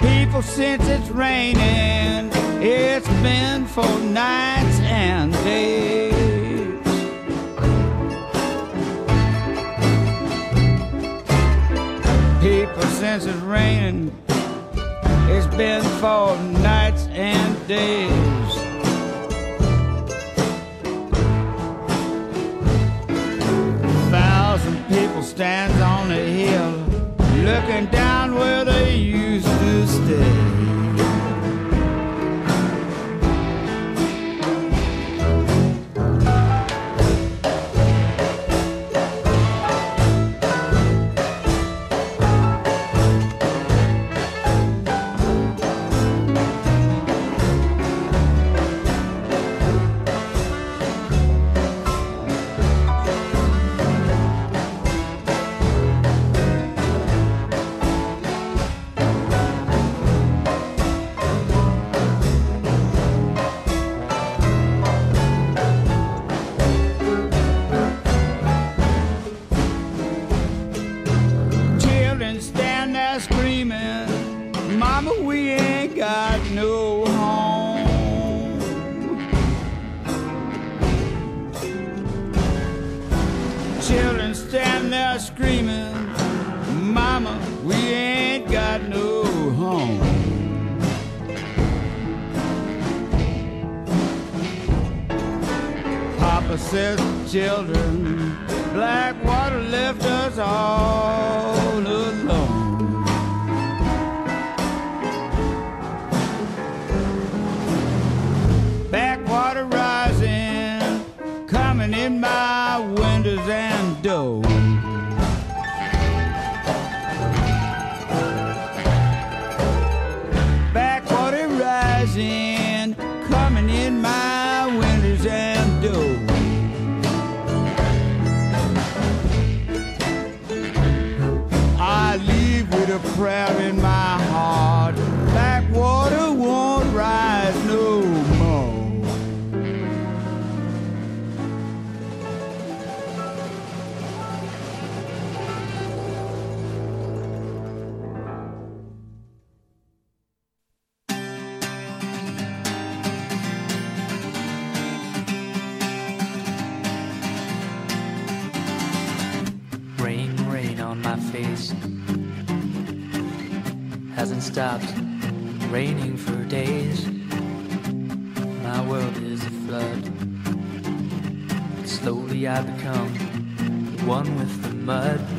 People, since it's raining, it's been for nights and days. People, since it's raining, it's been for nights and days. Stands on the hill, looking down where they used to stay. Papa says, children, Blackwater left us all alone. Stopped raining for days. My world is a flood. Slowly I become one with the mud.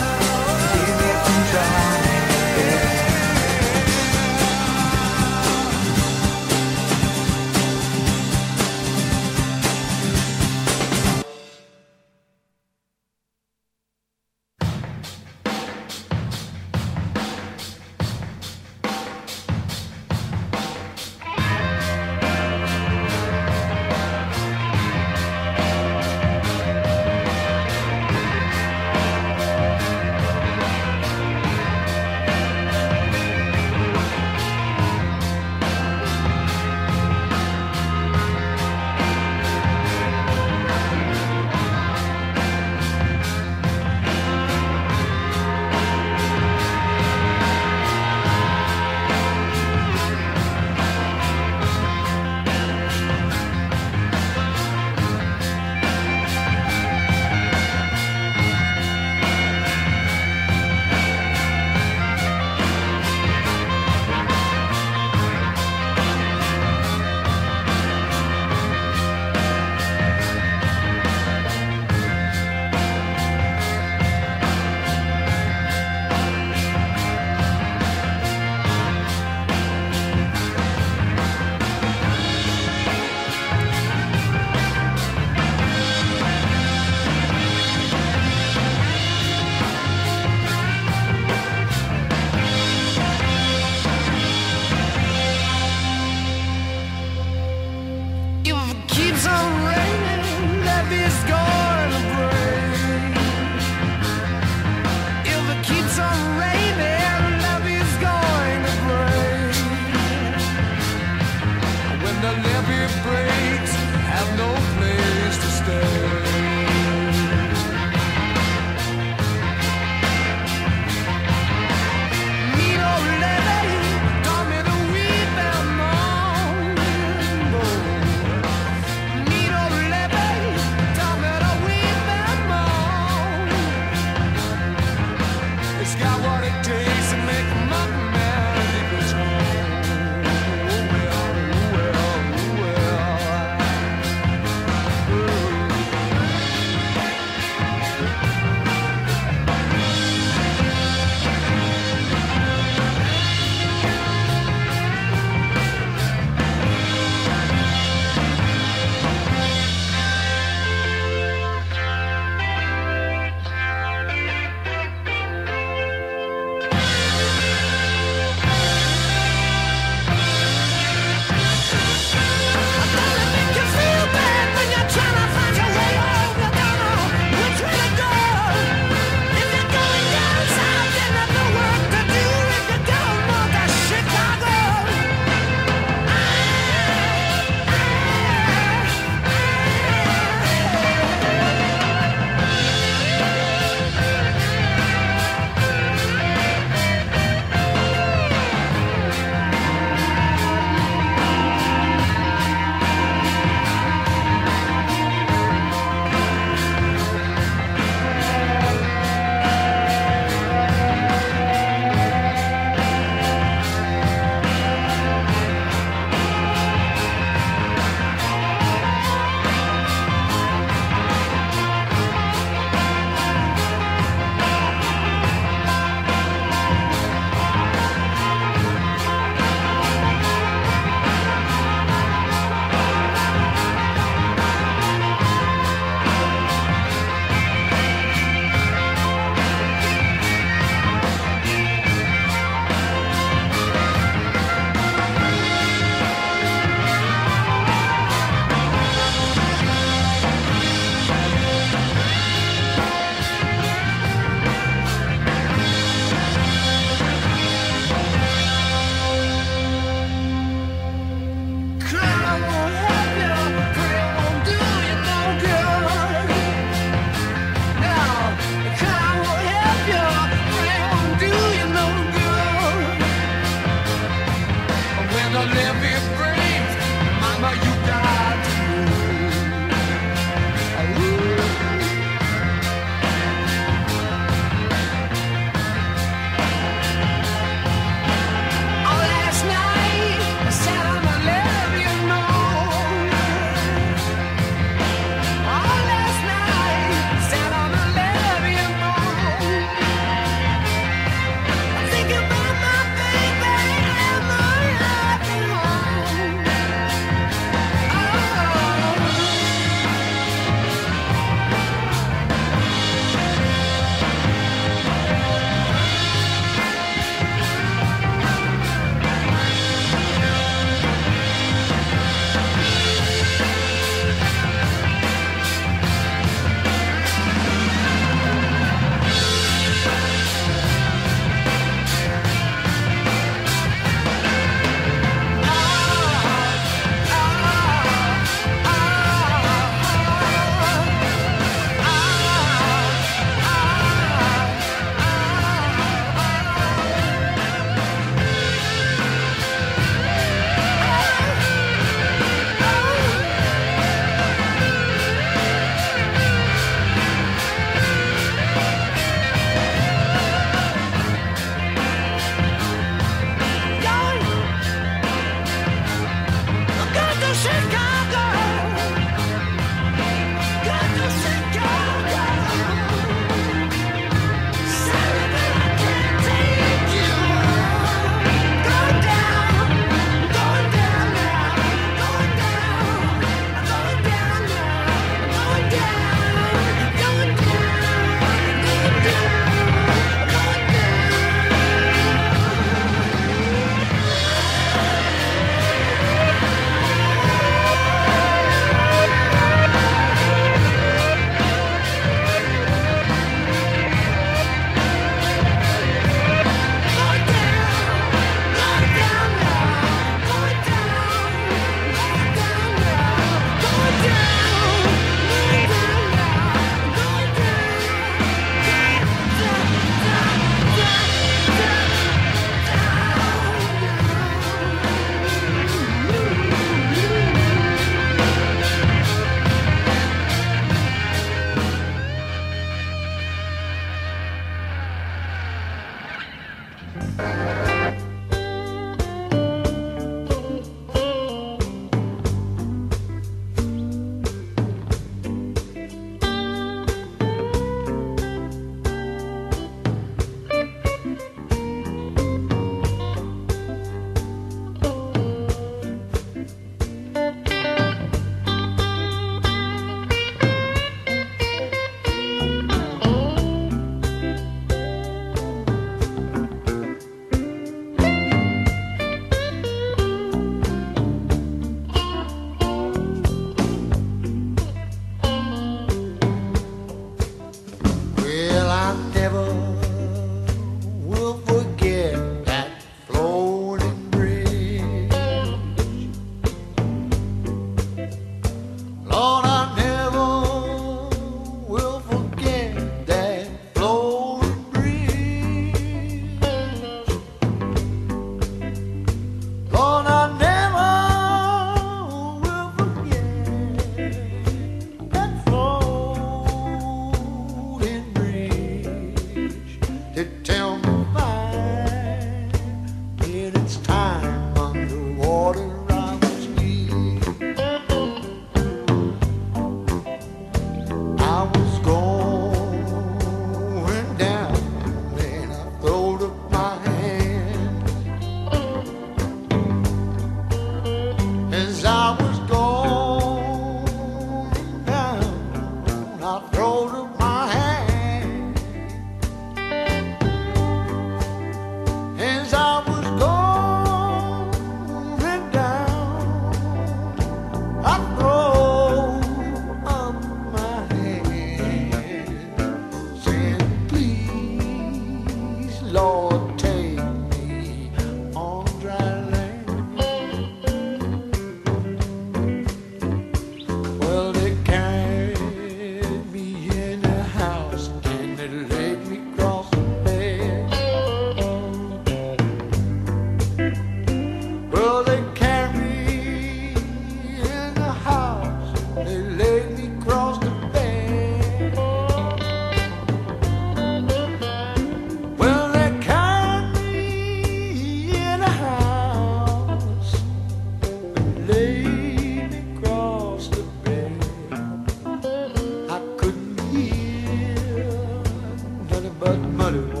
money, but money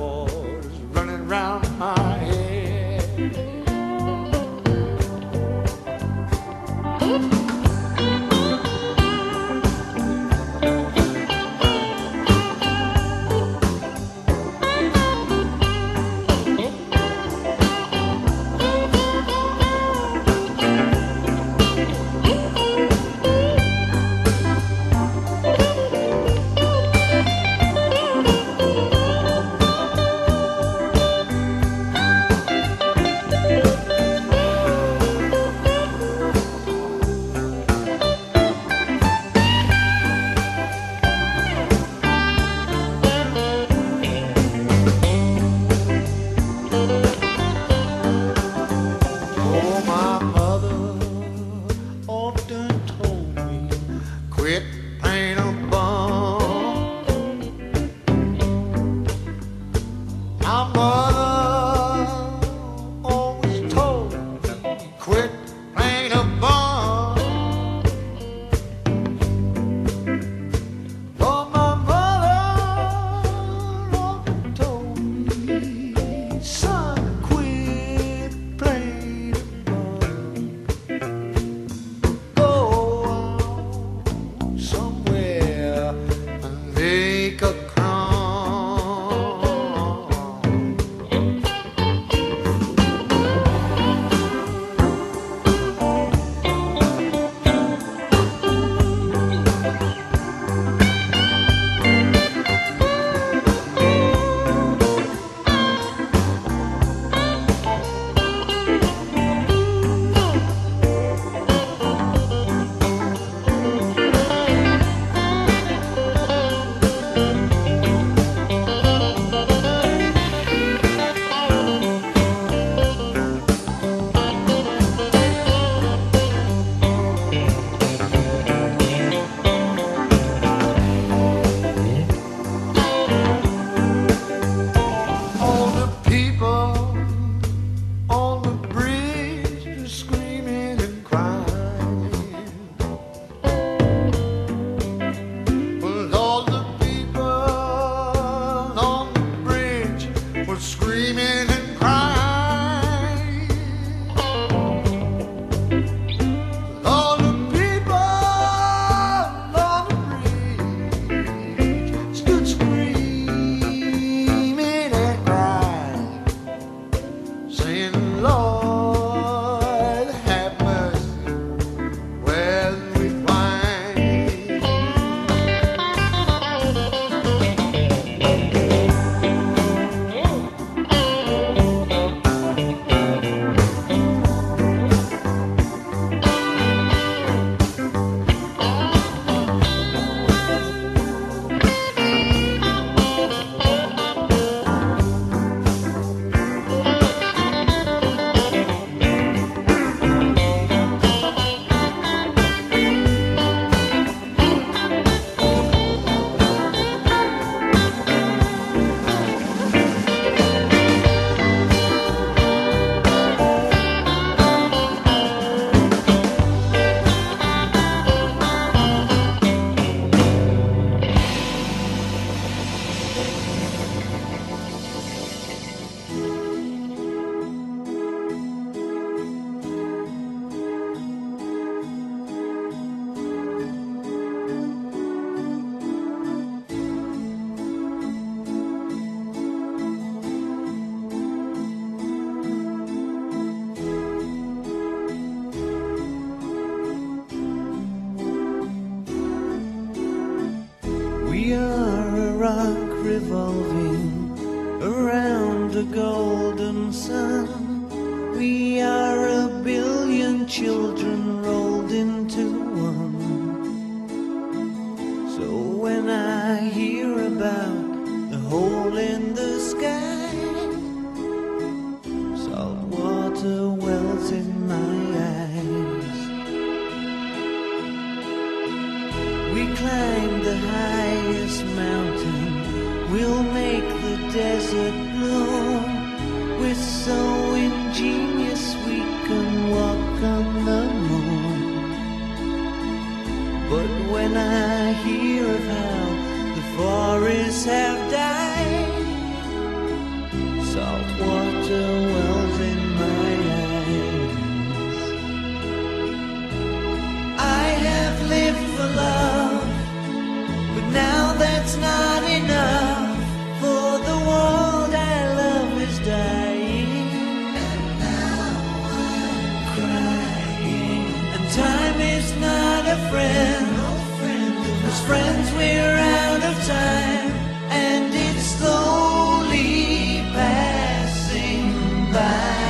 friends we're out of time, and it's slowly passing by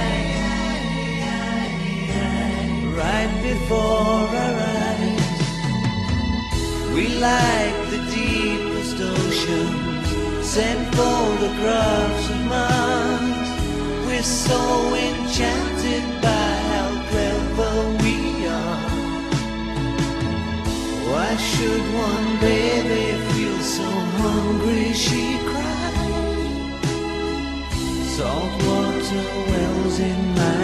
right before our eyes. We like the deepest oceans, send photographs of Mars. We're so enchanted should one baby feel so hungry she cried? Salt water wells in my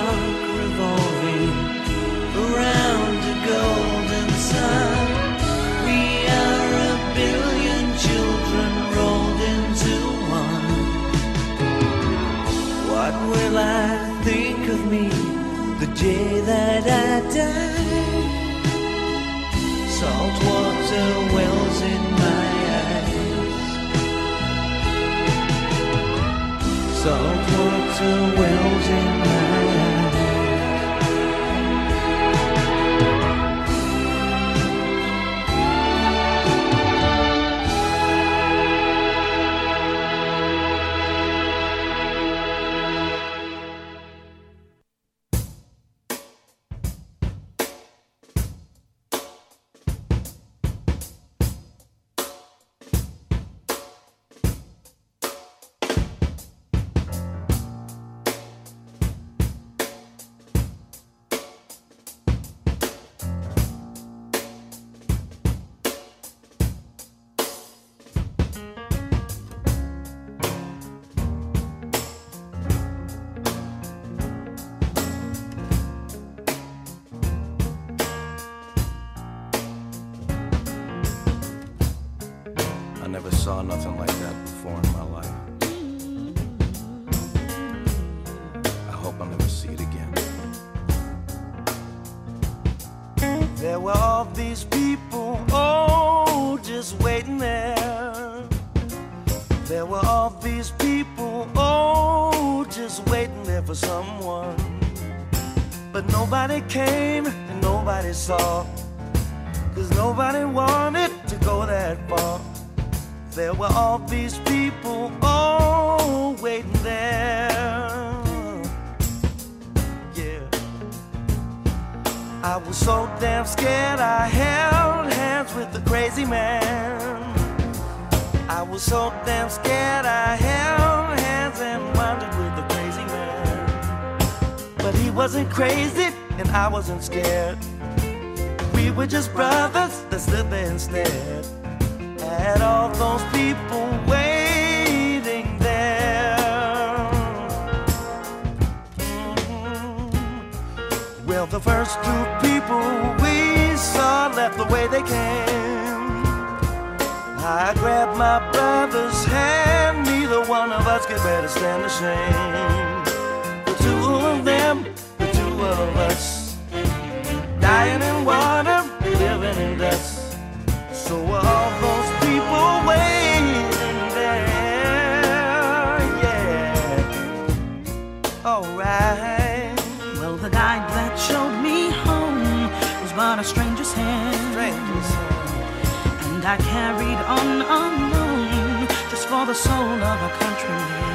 are revolving around a golden sun. We are a billion children rolled into one. What will I think of me the day that I die? Salt water wells in my eyes. Salt water wells in But nobody came and nobody saw. Cause nobody wanted to go that far. There were all these people, oh, waiting there. Yeah. I was so damn scared I held hands with the crazy man. I was so damn scared I held hands and he wasn't crazy and I wasn't scared. We were just brothers that stood there instead. Had all those people waiting there. Mhm. Well, the first two people we saw left the way they came. I grabbed my brother's hand, neither one of us could better stand the shame. Of us, dying in water, living in dust. So all those people waiting there, yeah. Alright, Well, the guide that showed me home was but a stranger's hand. strangers. hand. And I carried on alone just for the soul of a countryman.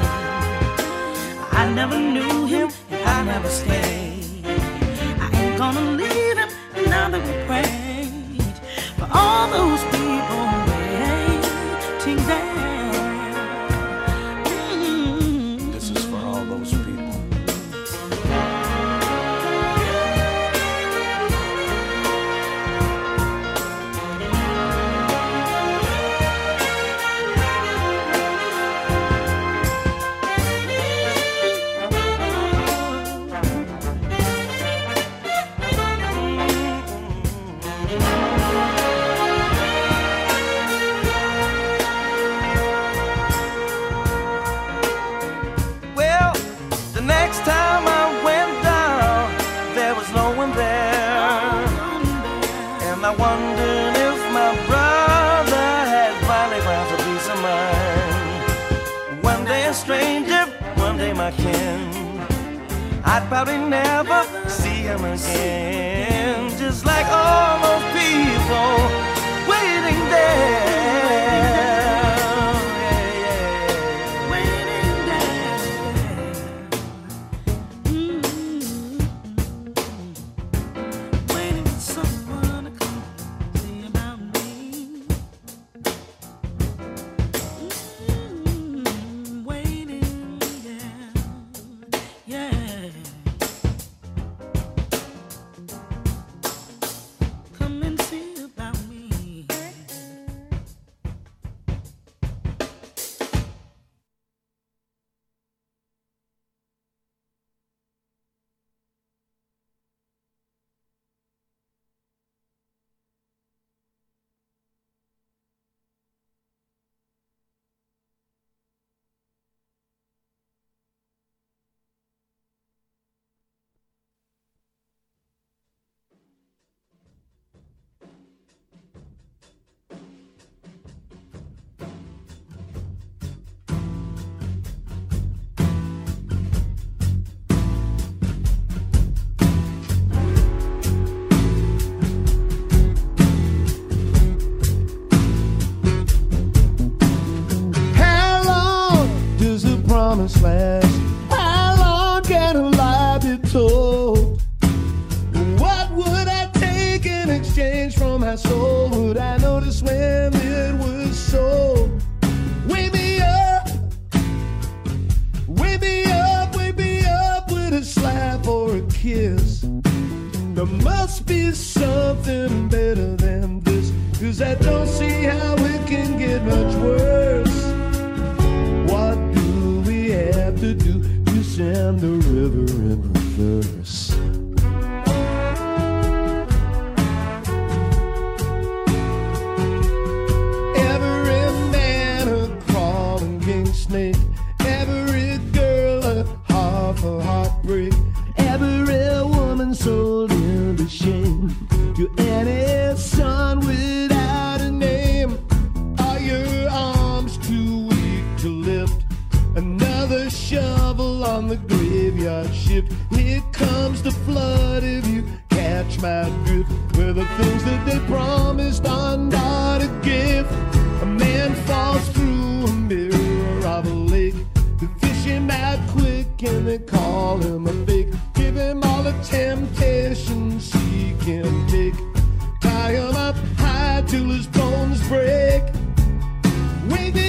I never knew him and I never stayed. Gonna leave him now that we prayed for all those people the promise last? How long can a lie be told? What would I take in exchange for my soul? Would I notice His bones break. Wake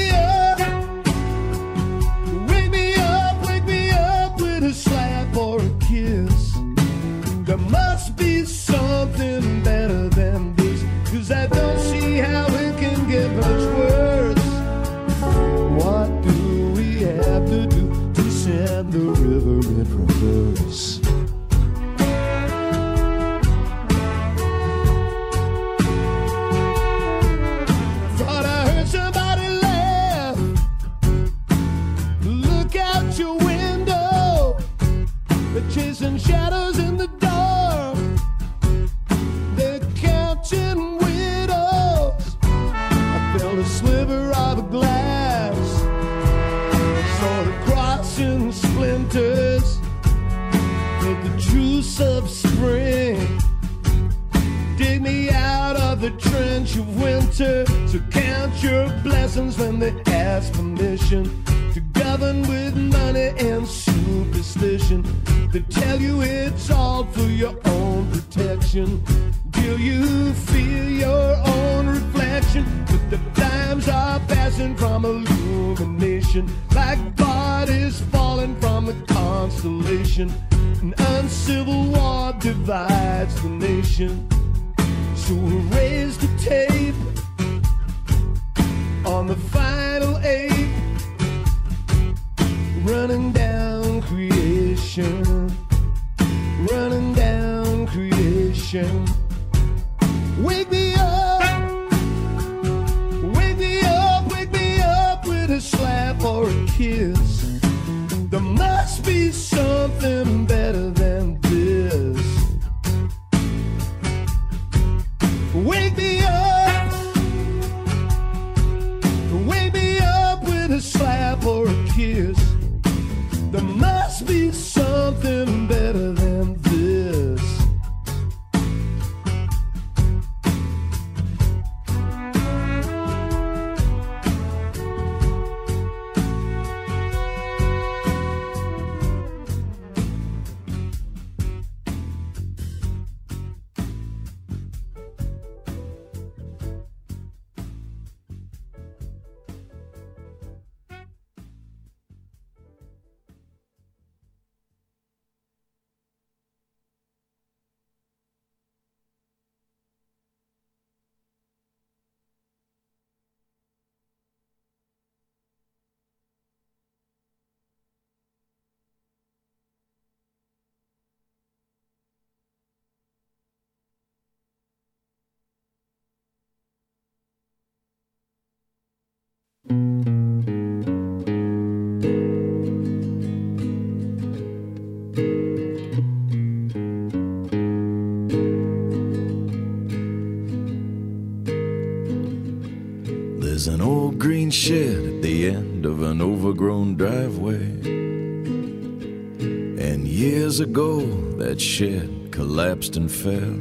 years ago, that shed collapsed and fell.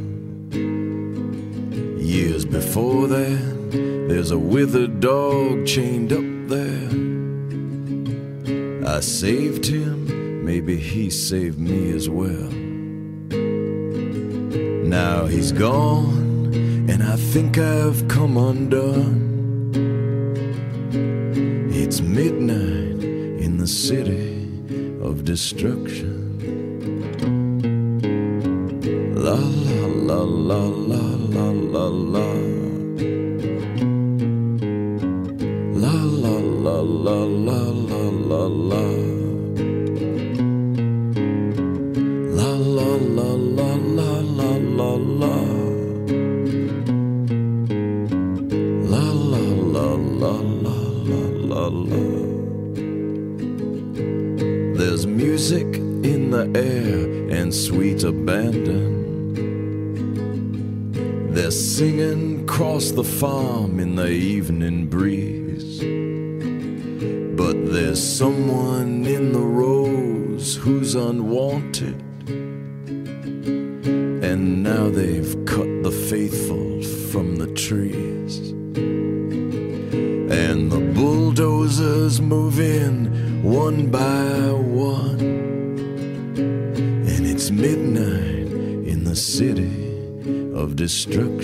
Years before that, there's a withered dog chained up there. I saved him, maybe he saved me as well. Now he's gone, and I think I've come undone. It's midnight in the city of destruction. La la la la the farm in the evening breeze. But there's someone in the rose who's unwanted. And now they've cut the faithful from the trees. And the bulldozers move in one by one. And it's midnight in the city of destruction.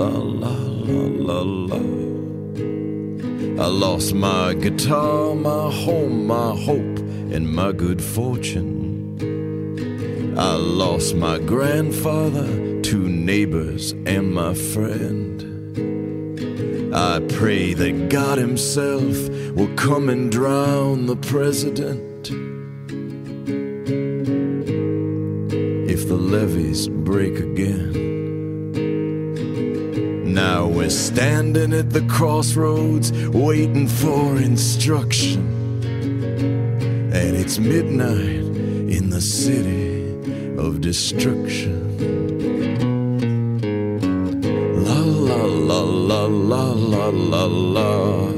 La la la la la. I lost my guitar, my home, my hope, and my good fortune. I lost my grandfather, two neighbors, and my friend. I pray that God Himself will come and drown the president. if the levees break we're standing at the crossroads, waiting for instruction. And it's midnight in the city of destruction. La la la la la la la. La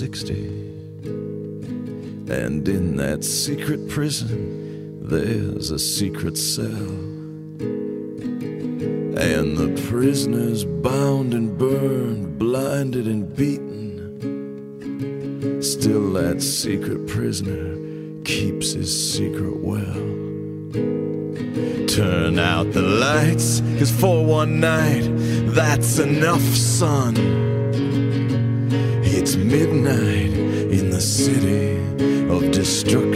60. And in that secret prison, there's a secret cell. And the prisoners bound and burned, blinded and beaten. Still, that secret prisoner keeps his secret well. Turn out the lights, cause for one night, that's enough, son. Midnight in the city of destruction.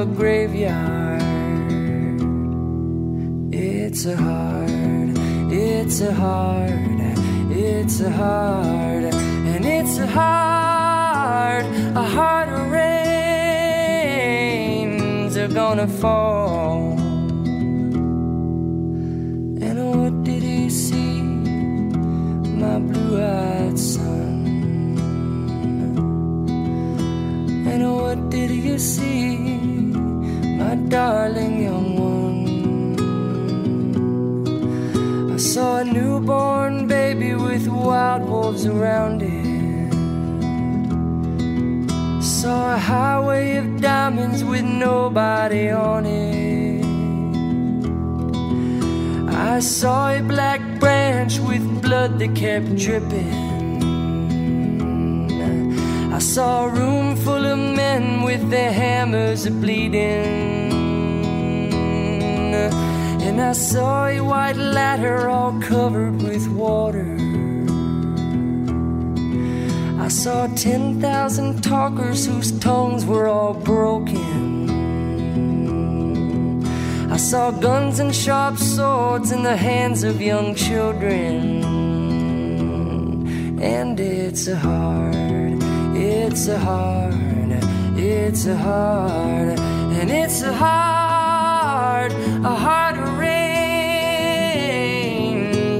A graveyard. It's a hard, it's a hard, it's a hard, and it's a hard, a heart hard rains are gonna fall. And what did you see, my blue-eyed son? And what did you see, my darling young one? I saw a newborn baby with wild wolves around it. Saw a highway of diamonds with nobody on it. I saw a black branch with blood that kept dripping. I saw a room full of men with their hammers bleeding. And I saw a white ladder all covered with water. I saw 10,000 talkers whose tongues were all broken. I saw guns and sharp swords in the hands of young children. And it's a hard, it's a hard, it's a hard, and it's a hard, a hard rains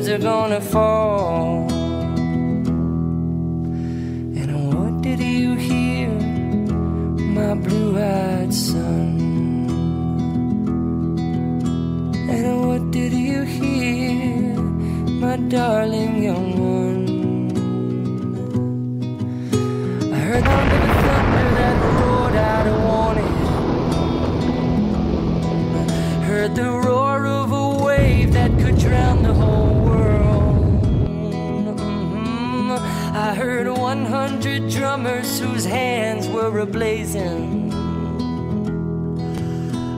are gonna fall. And what did you hear, my blue-eyed son? And what did you hear, my darling young one? Heard the roar of a wave that could drown the whole world. Mhm. I heard 100 drummers whose hands were ablazing.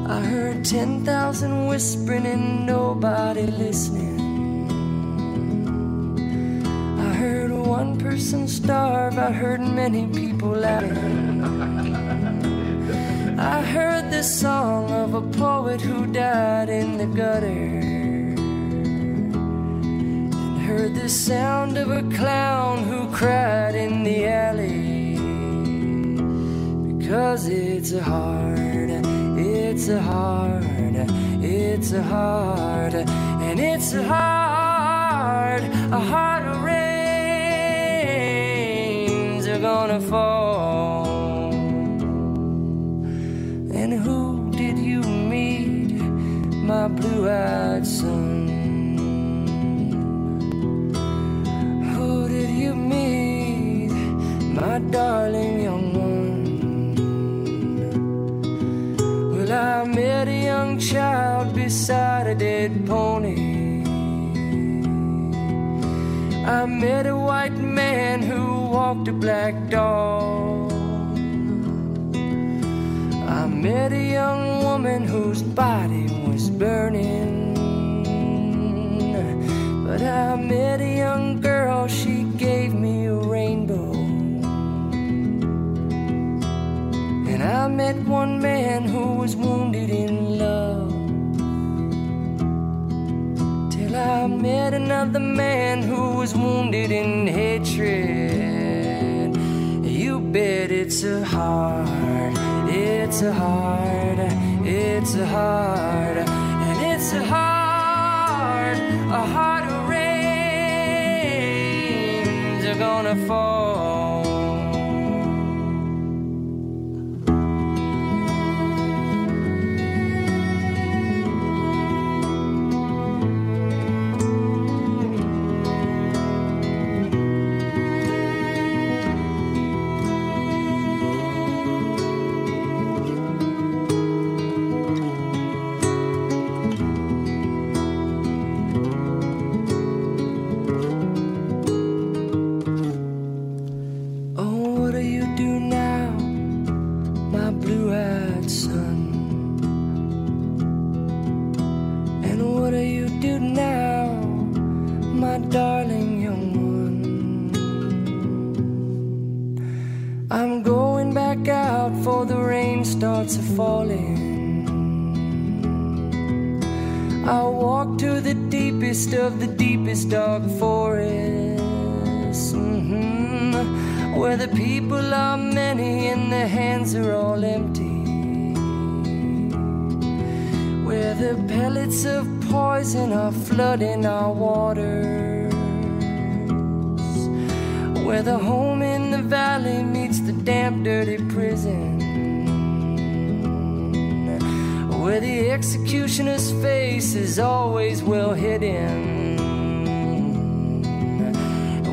I heard 10,000 whispering and nobody listening. I heard one person starve, I heard many people laughing. I heard the song of a poet who died in the gutter. And heard the sound of a clown who cried in the alley. Because it's a hard, it's a hard, it's a hard, and it's a hard, a hard rains are gonna fall. My blue eyed son? Who did you meet, my darling young one? Well, I met a young child beside a dead pony. I met a white man who walked a black dog. I met a young woman whose body burning. But I met a young girl, she gave me a rainbow. And I met one man who was wounded in love. Till I met another man who was wounded in hatred. You bet it's a hard, it's a hard, it's a hard, a hard, a hard rains are gonna fall. Flooding our waters. Where the home in the valley meets the damp, dirty prison. Where the executioner's face is always well hidden.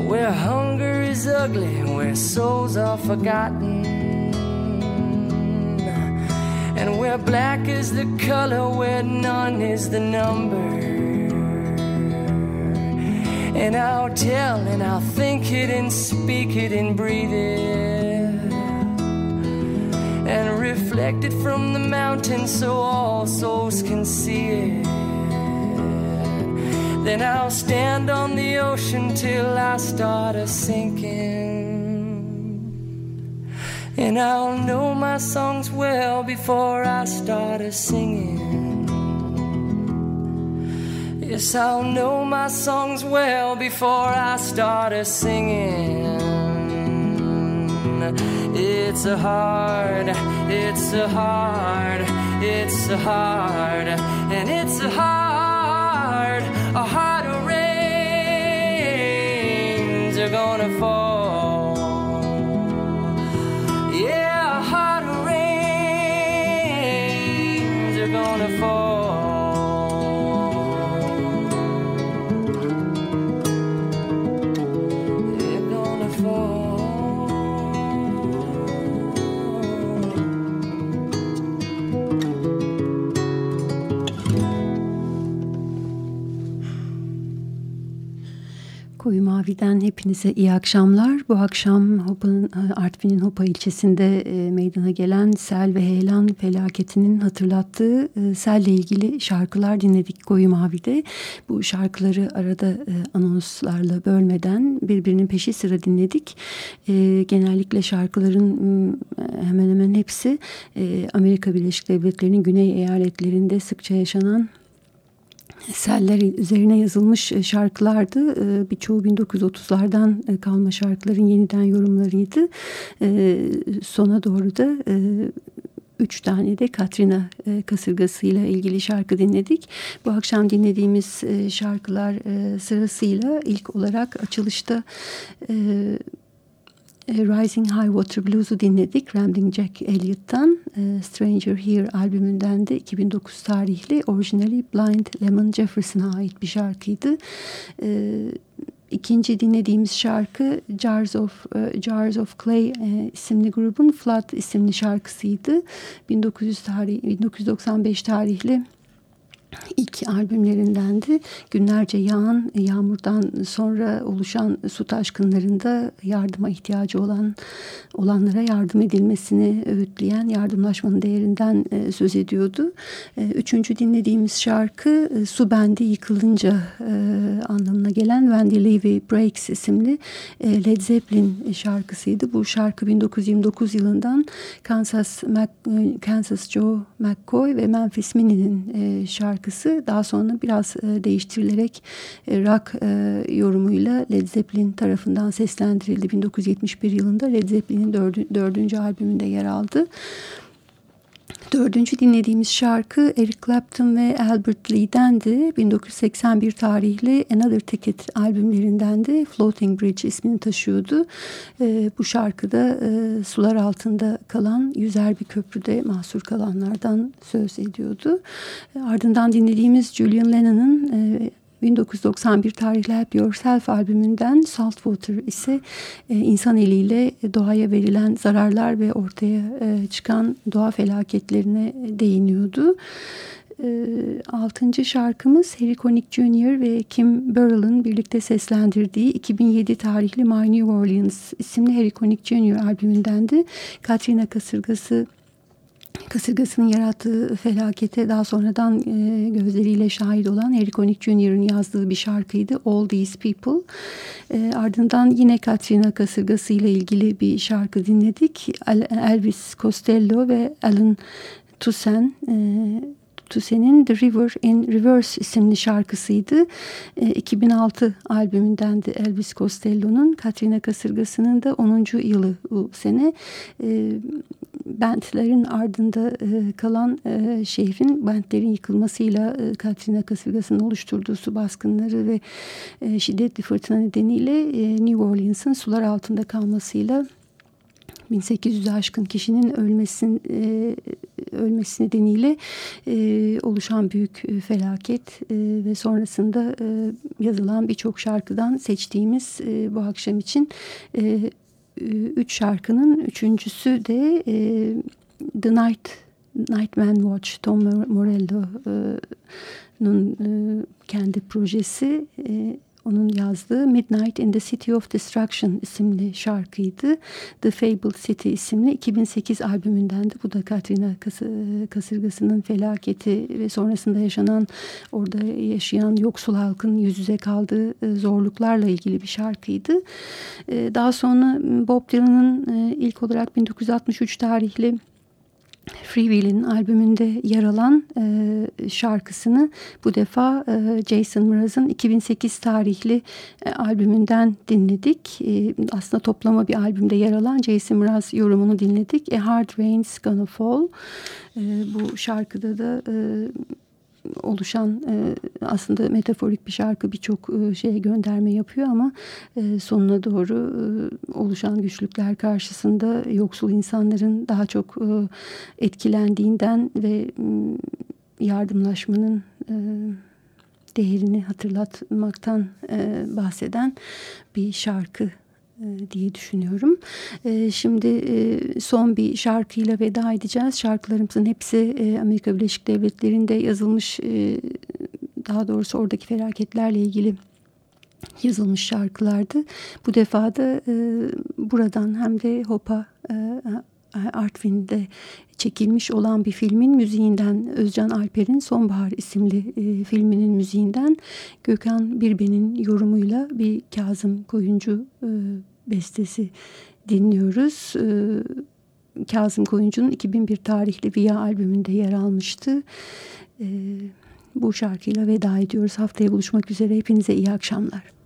Where hunger is ugly, where souls are forgotten. And where black is the color, where none is the number. And I'll tell and I'll think it and speak it and breathe it. And reflect it from the mountain so all souls can see it. Then I'll stand on the ocean till I start a sinking. And I'll know my songs well before I start a singing. Yes, I'll know my songs well before I start a singing. It's a hard, it's a hard, it's a hard, and it's a hard, a hard rains are gonna fall. Mavi'den hepinize iyi akşamlar. Bu akşam Artvin'in Hopa ilçesinde e, meydana gelen sel ve heyelan felaketinin hatırlattığı e, selle ilgili şarkılar dinledik Koyu Mavi'de. Bu şarkıları arada e, anonslarla bölmeden birbirinin peşi sıra dinledik. Genellikle şarkıların hemen hemen hepsi Amerika Birleşik Devletleri'nin güney eyaletlerinde sıkça yaşanan seller üzerine yazılmış e, şarkılardı. E, birçoğu 1930'lardan e, kalma şarkıların yeniden yorumlarıydı. Sona doğru da üç tane de Katrina kasırgasıyla ilgili şarkı dinledik. Bu akşam dinlediğimiz şarkılar sırasıyla ilk olarak açılışta Rising High Water Blues'u dinledik. Rambling Jack Elliott'tan e, Stranger Here albümünden de 2009 tarihli orijinali Blind Lemon Jefferson'a ait bir şarkıydı. E, ikinci dinlediğimiz şarkı Jars of Jars of Clay isimli grubun Flood isimli şarkısıydı. 1900 tarih 1995 tarihli ilk albümlerindendi. Günlerce yağan yağmurdan sonra oluşan su taşkınlarında yardıma ihtiyacı olan olanlara yardım edilmesini öğütleyen yardımlaşmanın değerinden e, söz ediyordu. E, üçüncü dinlediğimiz şarkı e, Su Bendi Yıkılınca anlamına gelen the Levy Breaks isimli Led Zeppelin şarkısıydı. Bu şarkı 1929 yılından Kansas, Mac, Kansas Joe McCoy ve Memphis Minnie'nin e, şarkısı daha sonra biraz e, değiştirilerek e, rock e, yorumuyla Led Zeppelin tarafından seslendirildi. 1971 yılında Led Zeppelin'in dördü, dördüncü albümünde yer aldı. Dördüncü dinlediğimiz şarkı Eric Clapton ve Albert Lee'dendi. 1981 tarihli Another Ticket albümlerindendi. Floating Bridge ismini taşıyordu. E, bu şarkıda e, sular altında kalan yüzer bir köprüde mahsur kalanlardan söz ediyordu. E, ardından dinlediğimiz Julian Lennon'ın e, 1991 tarihli Help Yourself albümünden Saltwater ise e, insan eliyle doğaya verilen zararlar ve ortaya e, çıkan doğa felaketlerine değiniyordu. E, altıncı şarkımız Harry Connick Jr. ve Kim Burrell'ın birlikte seslendirdiği 2007 tarihli My New Orleans isimli Harry Connick Jr. albümündendi. Katrina kasırgası kasırgasının yarattığı felakete daha sonradan e, gözleriyle şahit olan Harry Connick Jr.'ın yazdığı bir şarkıydı. All These People. E, ardından yine Katrina kasırgası ile ilgili bir şarkı dinledik. Elvis Costello ve Alan Toussaint e, Toussaint'in The River in Reverse isimli şarkısıydı. E, 2006 albümündendi Elvis Costello'nun. Katrina Kasırgası'nın da 10. yılı bu sene. E, bentlerin ardında e, kalan e, şehrin bentlerin yıkılmasıyla e, Katrina kasırgasının oluşturduğu su baskınları ve e, şiddetli fırtına nedeniyle e, New Orleans'ın sular altında kalmasıyla 1800'ü aşkın kişinin ölmesin, e, ölmesi nedeniyle e, oluşan büyük e, felaket e, ve sonrasında e, yazılan birçok şarkıdan seçtiğimiz e, bu akşam için e, üç şarkının üçüncüsü de e, The Night Nightman Watch Tom Morello'nun e, kendi projesi. E, onun yazdığı Midnight in the City of Destruction isimli şarkıydı. The Fabled City isimli 2008 albümündendi. Bu da Katrina kasırgasının felaketi ve sonrasında yaşanan orada yaşayan yoksul halkın yüz yüze kaldığı e, zorluklarla ilgili bir şarkıydı. E, daha sonra Bob Dylan'ın e, ilk olarak 1963 tarihli Free Will'in albümünde yer alan e, şarkısını bu defa e, Jason Mraz'ın 2008 tarihli e, albümünden dinledik. E, aslında toplama bir albümde yer alan Jason Mraz yorumunu dinledik. A Hard Rain's Gonna Fall. E, bu şarkıda da... E, oluşan e, aslında metaforik bir şarkı birçok e, şeye gönderme yapıyor ama e, sonuna doğru oluşan güçlükler karşısında yoksul insanların daha çok etkilendiğinden ve e, yardımlaşmanın değerini hatırlatmaktan bahseden bir şarkı diye düşünüyorum. E, şimdi e, son bir şarkıyla veda edeceğiz. Şarkılarımızın hepsi Amerika Birleşik Devletleri'nde yazılmış daha doğrusu oradaki felaketlerle ilgili yazılmış şarkılardı. Bu defa da e, buradan hem de Hopa e, Artvin'de çekilmiş olan bir filmin müziğinden Özcan Alper'in Sonbahar isimli e, filminin müziğinden Gökhan Birben'in yorumuyla bir Kazım Koyuncu e, bestesi dinliyoruz. E, Kazım Koyuncu'nun 2001 tarihli Via albümünde yer almıştı. E, bu şarkıyla veda ediyoruz. Haftaya buluşmak üzere. Hepinize iyi akşamlar.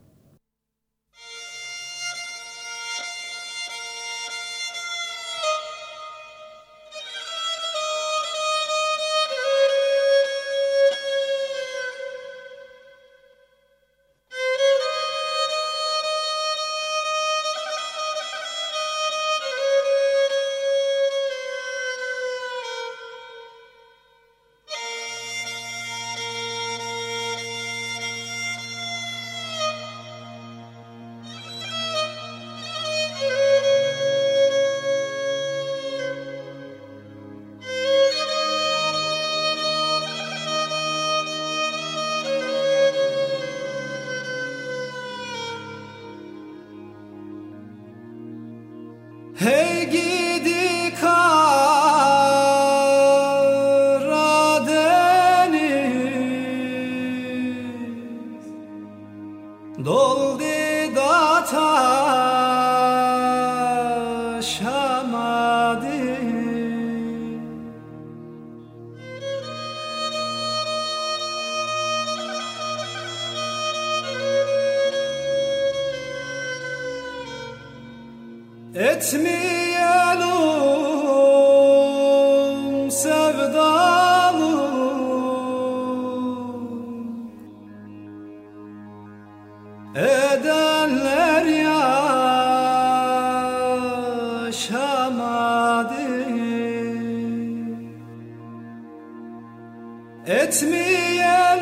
etmeyelim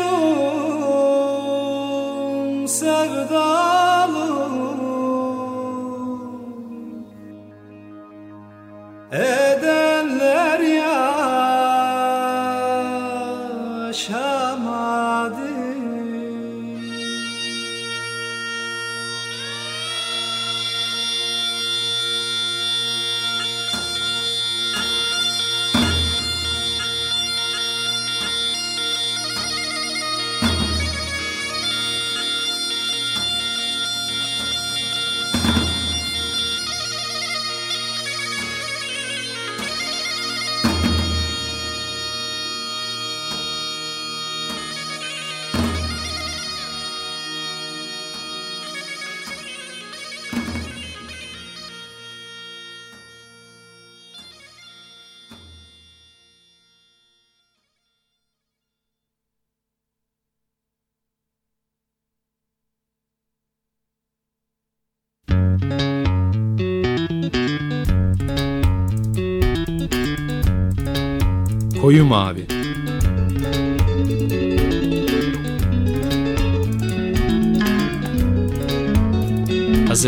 sevdan